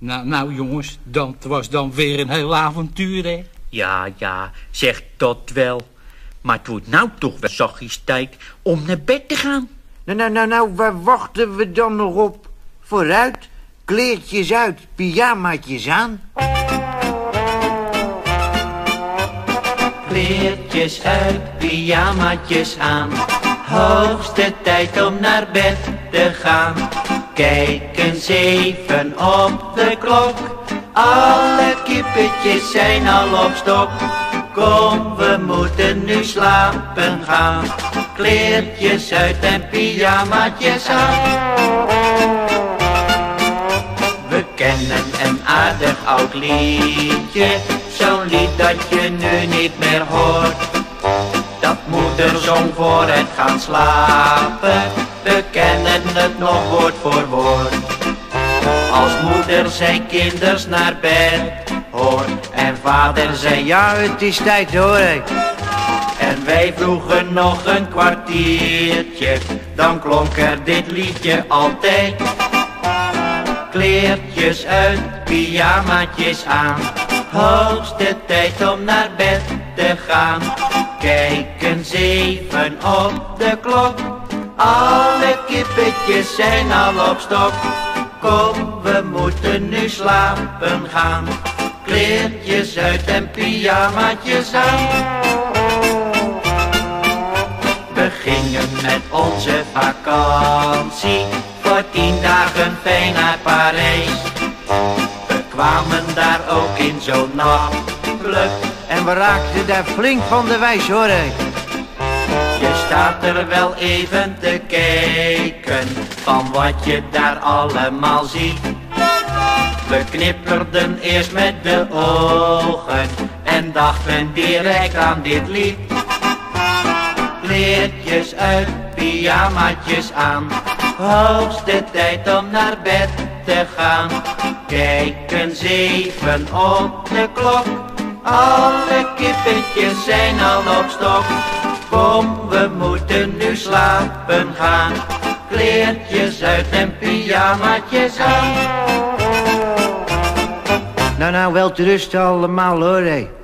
Nou, nou jongens, dan, het was dan weer een heel avontuur, hè? Ja, ja, zeg dat wel. Maar het wordt nou toch wel zachtjes tijd om naar bed te gaan. Nou, nou, nou, nou, waar wachten we dan nog op? Vooruit, kleertjes uit, pyjamaatjes aan. Kleertjes uit, pyjamaatjes aan. Hoogste tijd om naar bed te gaan. Kijk eens even op de klok. Alle kippetjes zijn al op stok. Kom, we moeten nu slapen gaan. Kleertjes uit en pyjamaatjes aan. We kennen een aardig oud liedje. Zo'n lied dat je nu niet meer hoort. Dat moeder zong voor het gaan slapen. We kennen het nog woord voor woord. Als moeder zijn kinders naar bed hoort. En vader zei ja, het is tijd hoor. En wij vroegen nog een kwartiertje. Dan klonk er dit liedje altijd. Kleertjes uit, pyjamaatjes aan. Hoogste tijd om naar bed te gaan. Kijk eens even op de klok. Alle kippetjes zijn al op stok. Kom, we moeten nu slapen gaan. Kleertjes uit en pyjamaatjes aan. We gingen met onze vakantie voor tien dagen fijn naar Parijs. We kwamen daar ook in zo'n nachtclub. En we raakten daar flink van de wijs hoor. Staat er wel even te kijken van wat je daar allemaal ziet. We knipperden eerst met de ogen en dachten direct aan dit lied. Kleertjes uit, pyjamaatjes aan, hoogste tijd om naar bed te gaan. Kijk eens even op de klok, alle kippetjes zijn al op stok. Kom, we moeten nu slapen gaan, kleertjes uit en pyjamaatjes aan. Nou, nou, wel te rusten allemaal hoor. hé.